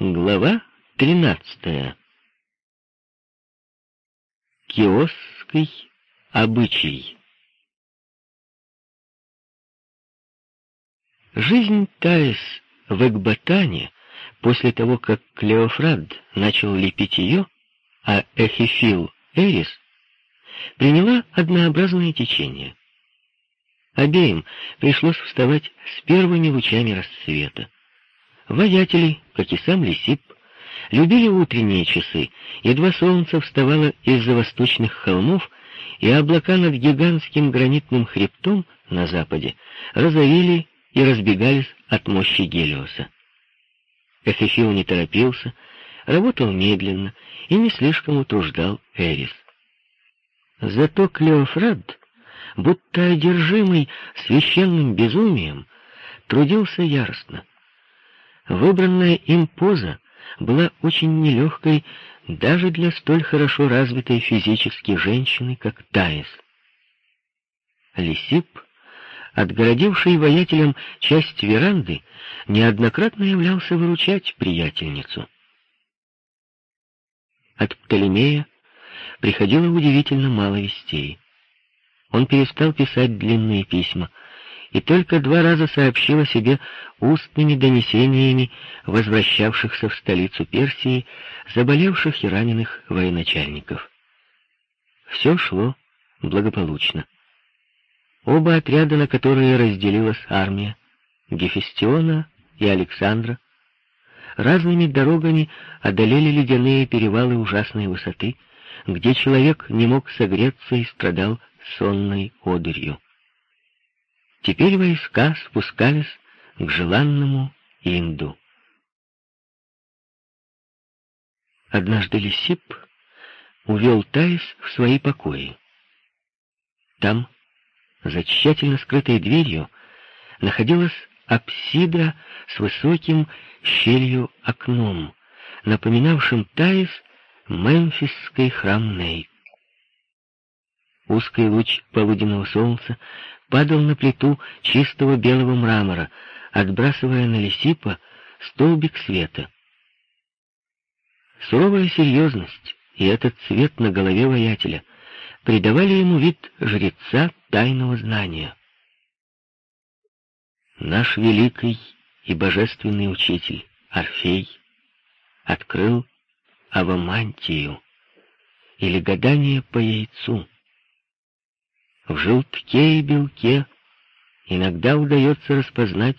Глава тринадцатая. Киосский обычай. Жизнь Таис в Экбатане после того, как Клеофрад начал лепить ее, а Эхифил — Эрис, приняла однообразное течение. Обеим пришлось вставать с первыми лучами рассвета. Воятели, как и сам Лисип, любили утренние часы, едва солнце вставало из-за восточных холмов, и облака над гигантским гранитным хребтом на западе розовели и разбегались от мощи Гелиоса. Эфефил не торопился, работал медленно и не слишком утруждал Эрис. Зато Клеофрад, будто одержимый священным безумием, трудился яростно. Выбранная им поза была очень нелегкой даже для столь хорошо развитой физически женщины, как Таис. Лисип, отгородивший воятелем часть веранды, неоднократно являлся выручать приятельницу. От Птолемея приходило удивительно мало вестей. Он перестал писать длинные письма — и только два раза сообщил себе устными донесениями возвращавшихся в столицу Персии заболевших и раненых военачальников. Все шло благополучно. Оба отряда, на которые разделилась армия, Гефестиона и Александра, разными дорогами одолели ледяные перевалы ужасной высоты, где человек не мог согреться и страдал сонной одырью. Теперь войска спускались к желанному Инду. Однажды Лисип увел Таис в свои покои. Там, за тщательно скрытой дверью, находилась апсида с высоким щелью окном, напоминавшим Таис мемфисский храм Ней. Узкий луч полуденного солнца падал на плиту чистого белого мрамора, отбрасывая на Лисипа столбик света. Суровая серьезность и этот цвет на голове воятеля придавали ему вид жреца тайного знания. Наш великий и божественный учитель Орфей открыл авамантию или гадание по яйцу. В желтке и белке иногда удается распознать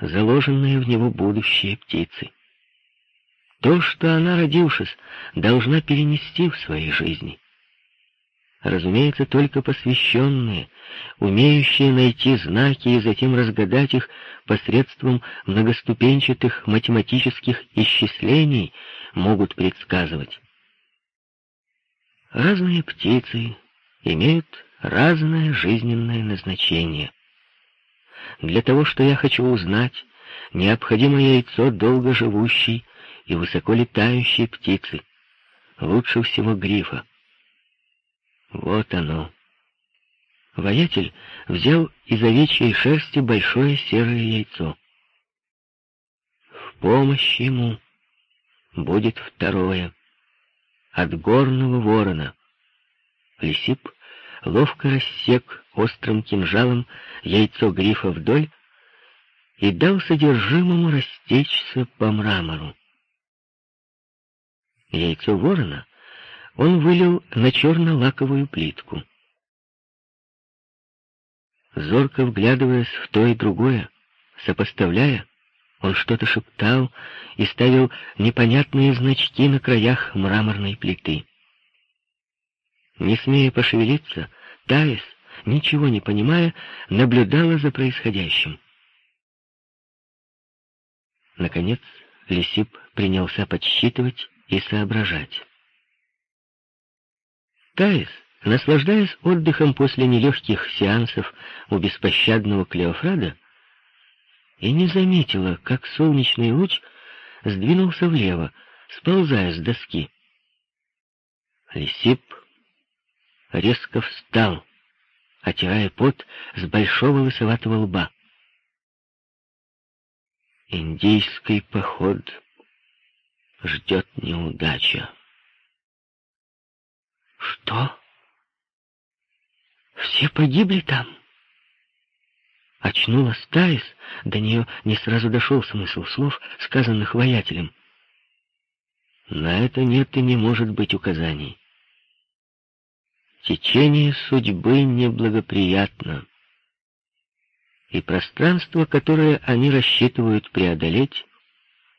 заложенные в него будущие птицы. То, что она, родившись, должна перенести в своей жизни. Разумеется, только посвященные, умеющие найти знаки и затем разгадать их посредством многоступенчатых математических исчислений, могут предсказывать. Разные птицы имеют разное жизненное назначение. Для того, что я хочу узнать, необходимо яйцо долгоживущей и высоко летающей птицы, лучше всего грифа. Вот оно. Воятель взял из овечьей шерсти большое серое яйцо. В помощь ему будет второе, от горного ворона. Лисип ловко рассек острым кинжалом яйцо грифа вдоль и дал содержимому растечься по мрамору. Яйцо ворона он вылил на черно-лаковую плитку. Зорко вглядываясь в то и другое, сопоставляя, он что-то шептал и ставил непонятные значки на краях мраморной плиты. Не смея пошевелиться, Таис, ничего не понимая, наблюдала за происходящим. Наконец, Лисип принялся подсчитывать и соображать. Таис, наслаждаясь отдыхом после нелегких сеансов у беспощадного Клеофрада, и не заметила, как солнечный луч сдвинулся влево, сползая с доски. Лисип резко встал, отирая пот с большого лысоватого лба. Индийский поход ждет неудача. Что? Все погибли там? Очнулась Таис, до нее не сразу дошел смысл слов, сказанных воятелем. На это нет и не может быть указаний. Течение судьбы неблагоприятно, и пространство, которое они рассчитывают преодолеть,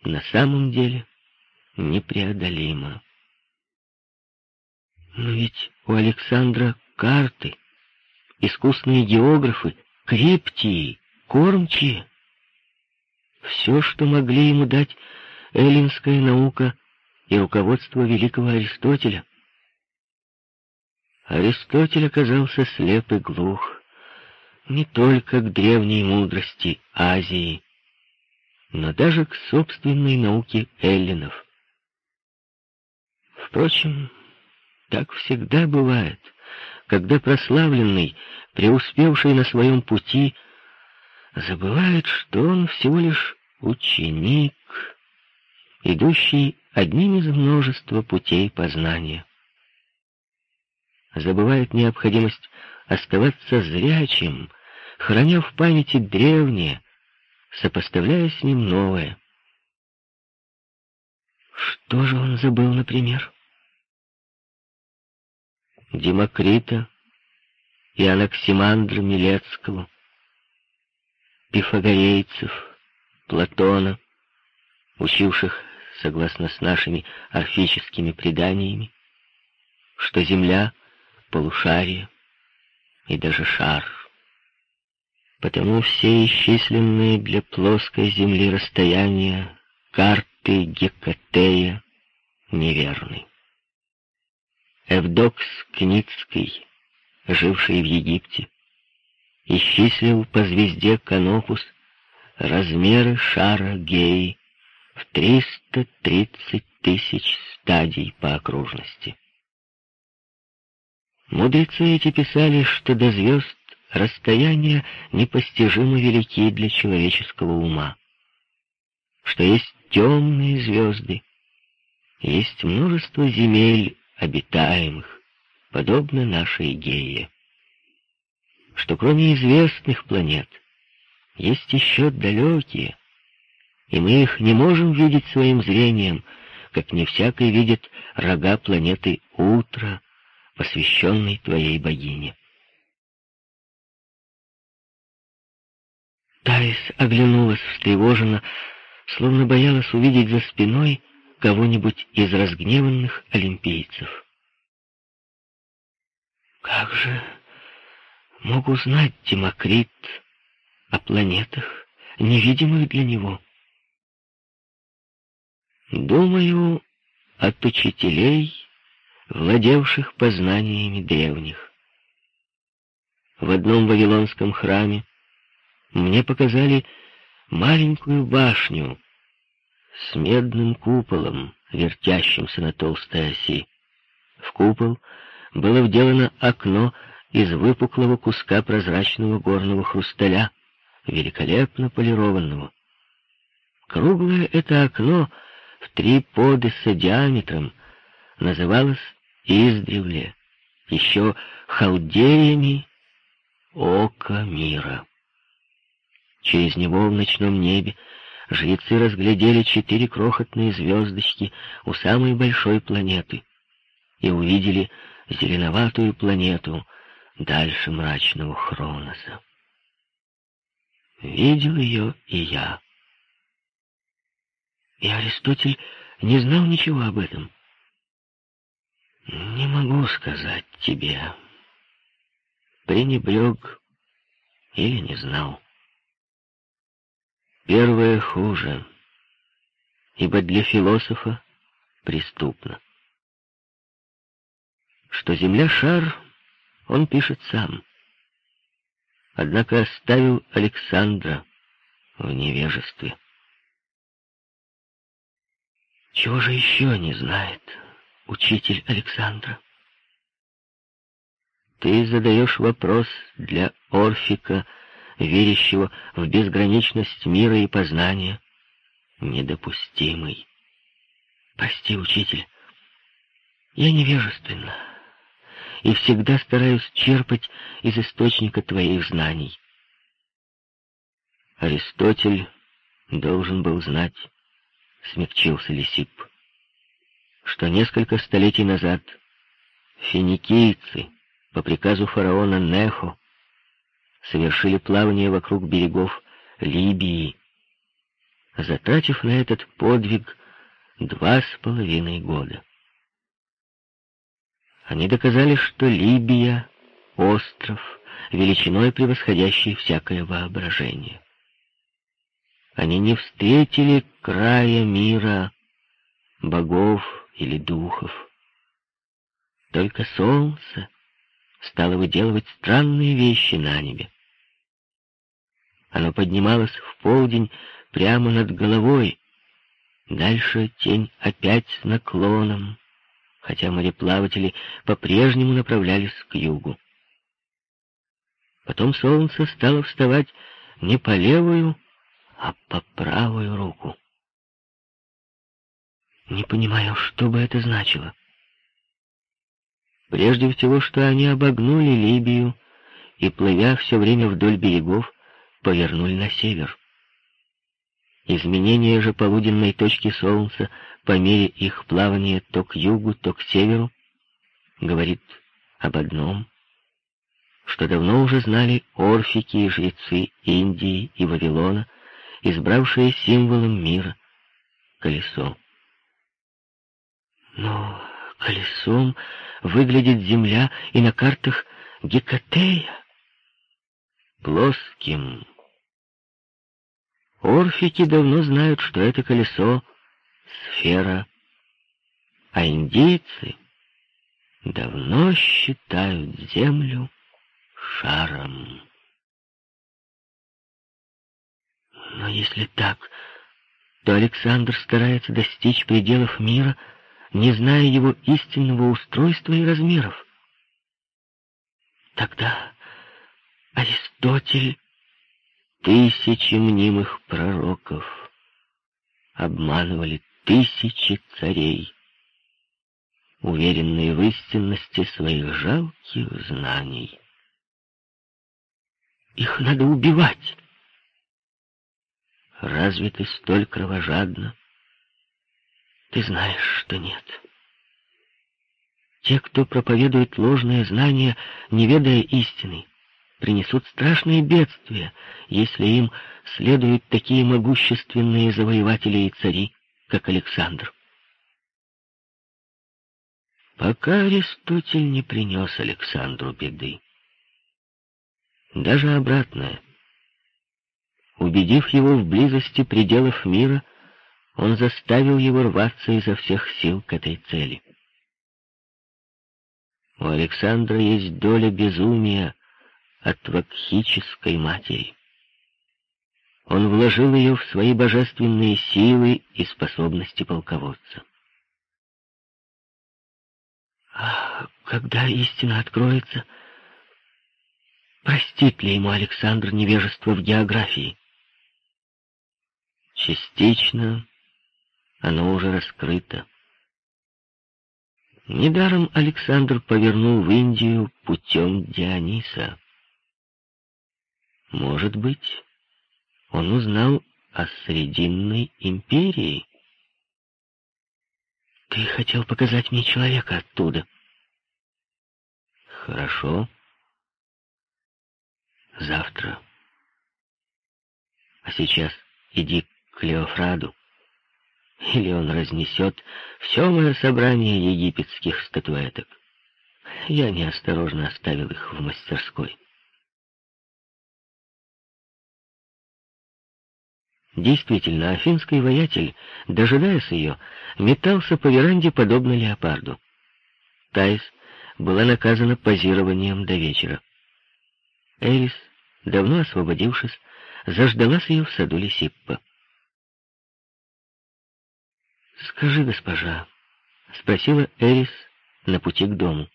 на самом деле непреодолимо. Но ведь у Александра карты, искусные географы, криптии, кормчие. Все, что могли ему дать эллинская наука и руководство великого Аристотеля. Аристотель оказался слеп и глух не только к древней мудрости Азии, но даже к собственной науке эллинов. Впрочем, так всегда бывает, когда прославленный, преуспевший на своем пути, забывает, что он всего лишь ученик, идущий одним из множества путей познания. Забывает необходимость оставаться зрячим, храня в памяти древнее, сопоставляя с ним новое. Что же он забыл, например? Демокрита и Анаксимандра Милецкого, пифагорейцев, Платона, учивших, согласно с нашими орфическими преданиями, что Земля — полушарие и даже шар. Потому все исчисленные для плоской Земли расстояния карты Гекатея неверны. Эвдокс Кницкий, живший в Египте, исчислил по звезде Канопус размеры шара Геи в 330 тысяч стадий по окружности. Мудрецы эти писали, что до звезд расстояния непостижимо велики для человеческого ума, что есть темные звезды, есть множество земель обитаемых, подобно нашей Гее. Что кроме известных планет, есть еще далекие, и мы их не можем видеть своим зрением, как не всякий видит рога планеты Утро, посвященной твоей богине. Таис оглянулась встревоженно, словно боялась увидеть за спиной кого-нибудь из разгневанных олимпийцев. Как же мог узнать Демокрит о планетах, невидимых для него? Думаю, от учителей, владевших познаниями древних. В одном вавилонском храме мне показали маленькую башню, с медным куполом, вертящимся на толстой оси. В купол было вделано окно из выпуклого куска прозрачного горного хрусталя, великолепно полированного. Круглое это окно в три подыса диаметром называлось издревле еще халдеями ока мира. Через него в ночном небе жрецы разглядели четыре крохотные звездочки у самой большой планеты и увидели зеленоватую планету дальше мрачного Хроноса. Видел ее и я. И Аристотель не знал ничего об этом. Не могу сказать тебе. Пренебрег или не знал. Первое хуже, ибо для философа преступно. Что Земля — шар, он пишет сам. Однако оставил Александра в невежестве. Чего же еще не знает учитель Александра? Ты задаешь вопрос для Орфика — верящего в безграничность мира и познания, недопустимый. Прости, учитель, я невежественна и всегда стараюсь черпать из источника твоих знаний. Аристотель должен был знать, смягчился Лисип, что несколько столетий назад финикийцы по приказу фараона Нехо совершили плавание вокруг берегов Либии, затратив на этот подвиг два с половиной года. Они доказали, что Либия — остров, величиной превосходящий всякое воображение. Они не встретили края мира, богов или духов. Только солнце стало выделывать странные вещи на небе. Оно поднималось в полдень прямо над головой. Дальше тень опять с наклоном, хотя мореплаватели по-прежнему направлялись к югу. Потом солнце стало вставать не по левую, а по правую руку. Не понимаю, что бы это значило. Прежде всего, что они обогнули Либию и, плывя все время вдоль берегов, повернули на север. Изменение же полуденной точки солнца по мере их плавания то к югу, то к северу говорит об одном, что давно уже знали орфики и жрецы Индии и Вавилона, избравшие символом мира колесо. Но колесом выглядит земля и на картах Гекатея. Плоским, Орфики давно знают, что это колесо — сфера, а индейцы давно считают Землю шаром. Но если так, то Александр старается достичь пределов мира, не зная его истинного устройства и размеров. Тогда Аристотель Тысячи мнимых пророков обманывали тысячи царей, уверенные в истинности своих жалких знаний. Их надо убивать. Разве ты столь кровожадна? Ты знаешь, что нет. Те, кто проповедует ложные знания, не ведая истины, принесут страшные бедствия, если им следуют такие могущественные завоеватели и цари, как Александр. Пока Аристотель не принес Александру беды. Даже обратное. Убедив его в близости пределов мира, он заставил его рваться изо всех сил к этой цели. У Александра есть доля безумия, от вакхической матери. Он вложил ее в свои божественные силы и способности полководца. А когда истина откроется, простит ли ему Александр невежество в географии? Частично оно уже раскрыто. Недаром Александр повернул в Индию путем Диониса. Может быть, он узнал о Срединной империи. Ты хотел показать мне человека оттуда. Хорошо. Завтра. А сейчас иди к Клеофраду, или он разнесет все мое собрание египетских статуэток. Я неосторожно оставил их в мастерской. Действительно, афинский воятель, дожидаясь ее, метался по веранде, подобно леопарду. Таис была наказана позированием до вечера. Эрис, давно освободившись, заждалась ее в саду Лисиппа. «Скажи, госпожа», — спросила Эрис на пути к дому,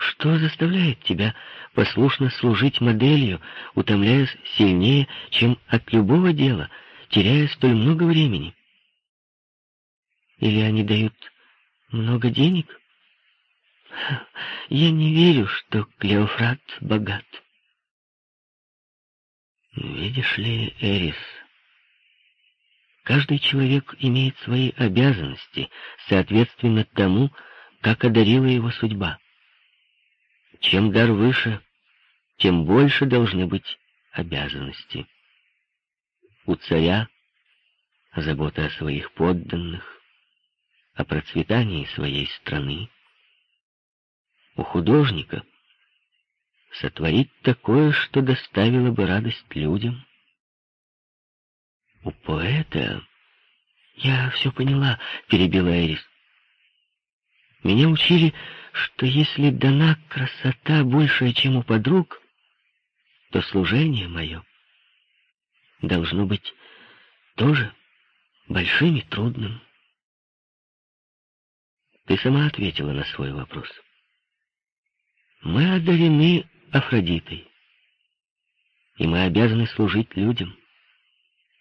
что заставляет тебя послушно служить моделью, утомляясь сильнее, чем от любого дела, теряя столь много времени? Или они дают много денег? Я не верю, что Клеофрат богат. Видишь ли, Эрис, каждый человек имеет свои обязанности, соответственно тому, как одарила его судьба. Чем дар выше, тем больше должны быть обязанности. У царя забота о своих подданных, о процветании своей страны. У художника сотворить такое, что доставило бы радость людям. У поэта... Я все поняла, перебила Эрис. Меня учили, что если дана красота большая, чем у подруг, то служение мое должно быть тоже большим и трудным. Ты сама ответила на свой вопрос. Мы одарены Афродитой, и мы обязаны служить людям,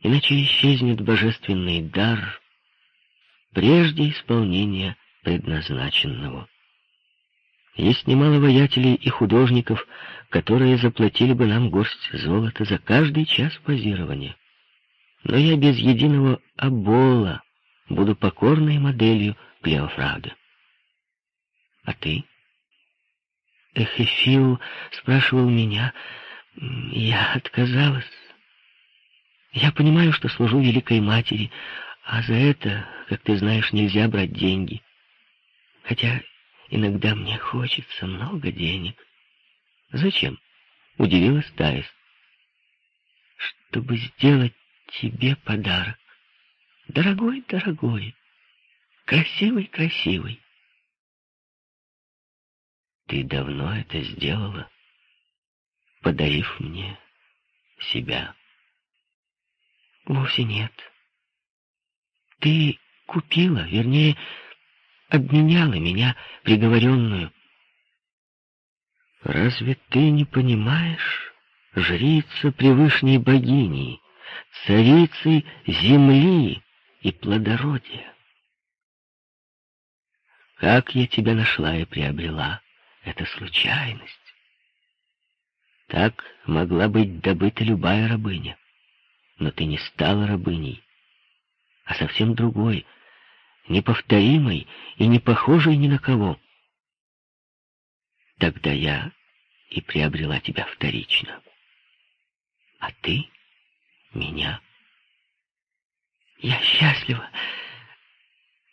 иначе исчезнет божественный дар прежде исполнения предназначенного. Есть немало воятелей и художников, которые заплатили бы нам горсть золота за каждый час позирования. Но я без единого обола буду покорной моделью Клеофрага. А ты? Эхефил спрашивал меня. Я отказалась. Я понимаю, что служу Великой Матери, а за это, как ты знаешь, нельзя брать деньги. Хотя иногда мне хочется много денег. Зачем? Удивилась Таис. Чтобы сделать тебе подарок. Дорогой, дорогой, красивый, красивый. Ты давно это сделала, подарив мне себя. Вовсе нет. Ты купила, вернее, обменяла меня, приговоренную. Разве ты не понимаешь, жрица превышней богини, царицы земли и плодородия? Как я тебя нашла и приобрела? Это случайность. Так могла быть добыта любая рабыня. Но ты не стала рабыней, а совсем другой, неповторимой и не похожей ни на кого. Тогда я и приобрела тебя вторично. А ты — меня. Я счастлива,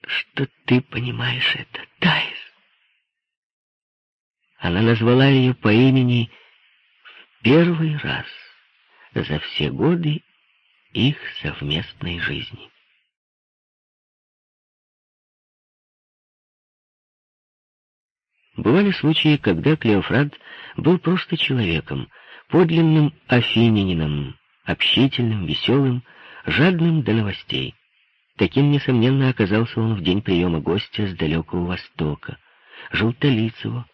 что ты понимаешь это, Тайс. Она назвала ее по имени в первый раз за все годы их совместной жизни. Бывали случаи, когда Клеофрат был просто человеком, подлинным афинянином, общительным, веселым, жадным до новостей. Таким, несомненно, оказался он в день приема гостя с далекого востока, желтолицего,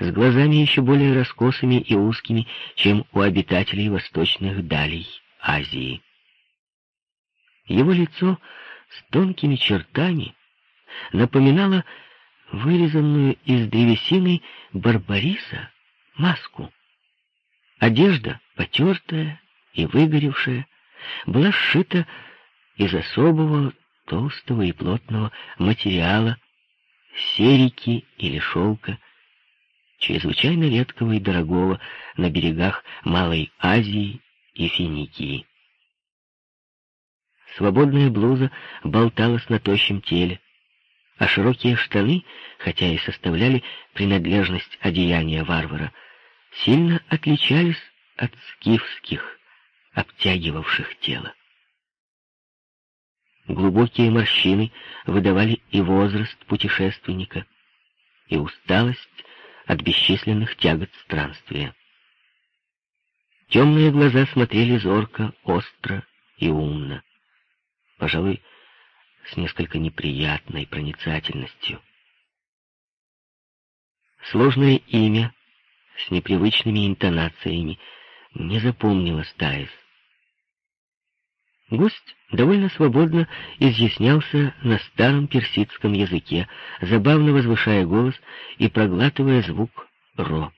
с глазами еще более раскосыми и узкими, чем у обитателей восточных далей Азии. Его лицо с тонкими чертами напоминало вырезанную из древесины барбариса маску. Одежда, потертая и выгоревшая, была сшита из особого толстого и плотного материала, серики или шелка, чрезвычайно редкого и дорогого на берегах Малой Азии и Финикии. Свободная блуза болталась на тощем теле, а широкие штаны, хотя и составляли принадлежность одеяния варвара, сильно отличались от скифских, обтягивавших тело. Глубокие морщины выдавали и возраст путешественника, и усталость от бесчисленных тягот странствия. Темные глаза смотрели зорко, остро и умно. Пожалуй, с несколько неприятной проницательностью. Сложное имя с непривычными интонациями не запомнилось Таис. Гость довольно свободно изъяснялся на старом персидском языке, забавно возвышая голос и проглатывая звук «ро».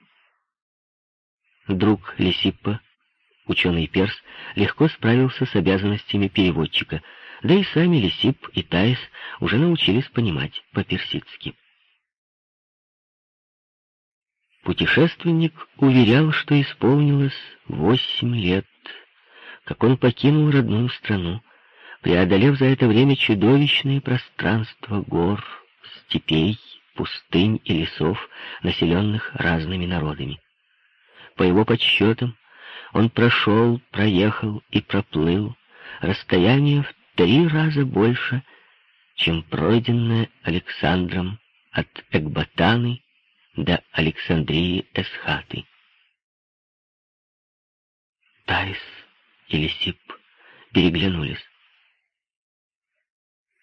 Друг Лисиппа, ученый перс, легко справился с обязанностями переводчика, да и сами Лисип и Таис уже научились понимать по-персидски. Путешественник уверял, что исполнилось восемь лет, как он покинул родную страну, преодолев за это время чудовищные пространства гор, степей, пустынь и лесов, населенных разными народами. По его подсчетам, он прошел, проехал и проплыл расстояние в три раза больше, чем пройденное Александром от Экбатаны до Александрии Эсхаты. Таис и Лисип переглянулись.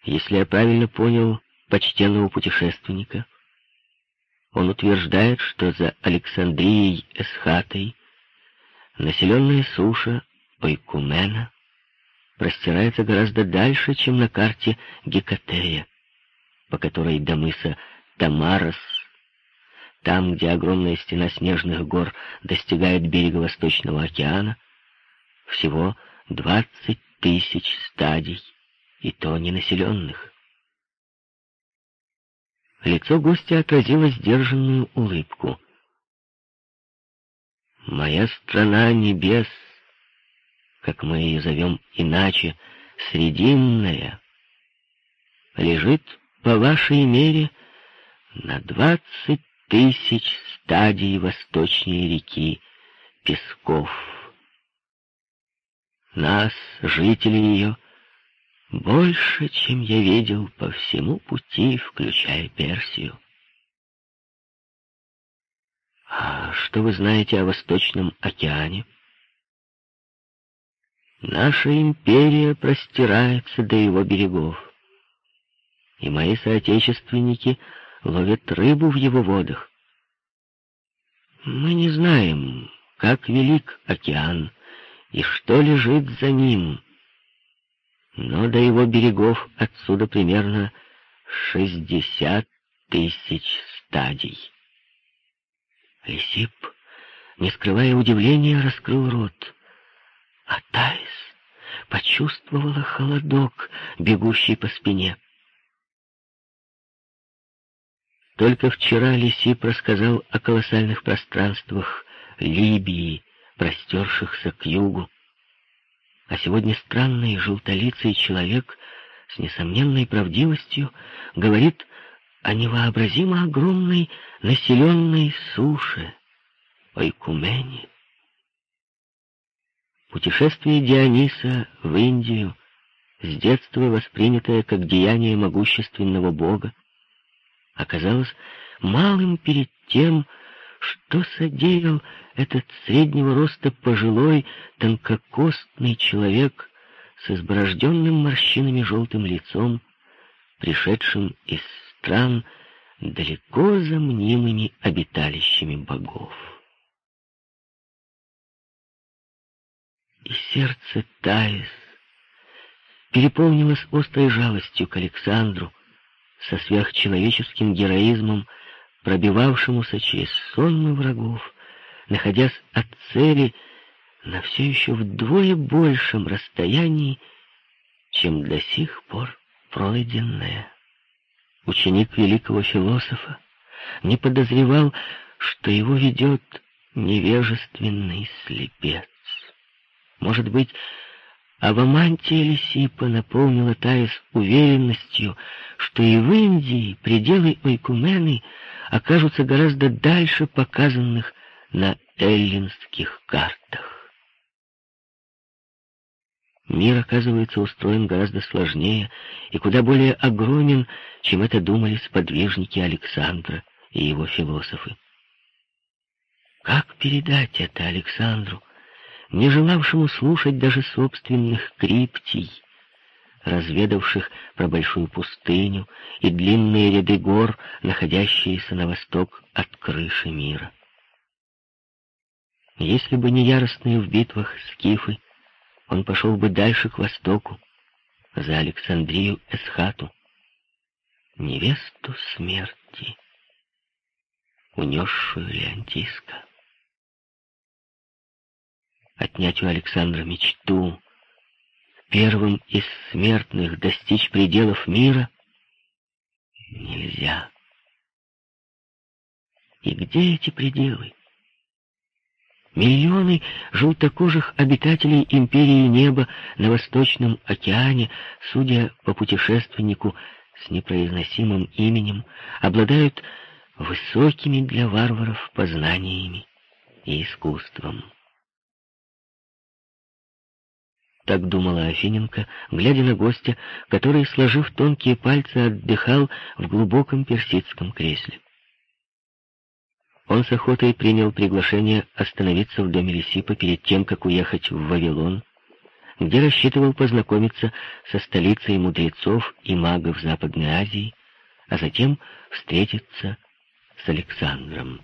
Если я правильно понял почтенного путешественника, он утверждает, что за Александрией Эсхатой населенная суша Ойкумена простирается гораздо дальше, чем на карте Гекатея, по которой до мыса Тамарос, там, где огромная стена снежных гор достигает берега Восточного океана, всего двадцать тысяч стадий, и то ненаселенных. Лицо гостя отразило сдержанную улыбку. «Моя страна небес, как мы ее зовем иначе, срединная, лежит по вашей мере на двадцать тысяч стадий восточнее реки Песков. Нас, жителей ее, больше, чем я видел по всему пути, включая Персию. А что вы знаете о Восточном океане? Наша империя простирается до его берегов, и мои соотечественники ловят рыбу в его водах. Мы не знаем, как велик океан и что лежит за ним, но до его берегов отсюда примерно шестьдесят тысяч стадий. Лисип, не скрывая удивления, раскрыл рот, а Таис почувствовала холодок, бегущий по спине. Только вчера Лисип рассказал о колоссальных пространствах Либии, простершихся к югу, а сегодня странный желтолицый человек с несомненной правдивостью говорит о невообразимо огромной населенной суше, о Икумене. Путешествие Диониса в Индию, с детства воспринятое как деяние могущественного бога, оказалось малым перед тем, что содеял этот среднего роста пожилой, тонкокостный человек с изборожденным морщинами желтым лицом, пришедшим из стран, далеко за мнимыми обиталищами богов. Сердце Таис переполнилось острой жалостью к Александру, со сверхчеловеческим героизмом, пробивавшемуся через сонмы врагов, находясь от цели на все еще вдвое большем расстоянии, чем до сих пор пройденное. Ученик великого философа не подозревал, что его ведет невежественный слепец. Может быть, Авамантия Лисипа наполнила Таис уверенностью, что и в Индии пределы Ойкумены окажутся гораздо дальше показанных на эллинских картах. Мир, оказывается, устроен гораздо сложнее и куда более огромен, чем это думали сподвижники Александра и его философы. Как передать это Александру, не желавшему слушать даже собственных криптий, разведавших про большую пустыню и длинные ряды гор, находящиеся на восток от крыши мира. Если бы не яростные в битвах скифы, он пошел бы дальше к востоку, за Александрию Эсхату, невесту смерти, унесшую Леонтиска. Отнять у Александра мечту, первым из смертных достичь пределов мира нельзя. И где эти пределы? Миллионы желтокожих обитателей империи неба на Восточном океане, судя по путешественнику с непроизносимым именем, обладают высокими для варваров познаниями и искусством. Так думала Афиненко, глядя на гостя, который, сложив тонкие пальцы, отдыхал в глубоком персидском кресле. Он с охотой принял приглашение остановиться в доме Лисипа перед тем, как уехать в Вавилон, где рассчитывал познакомиться со столицей мудрецов и магов Западной Азии, а затем встретиться с Александром.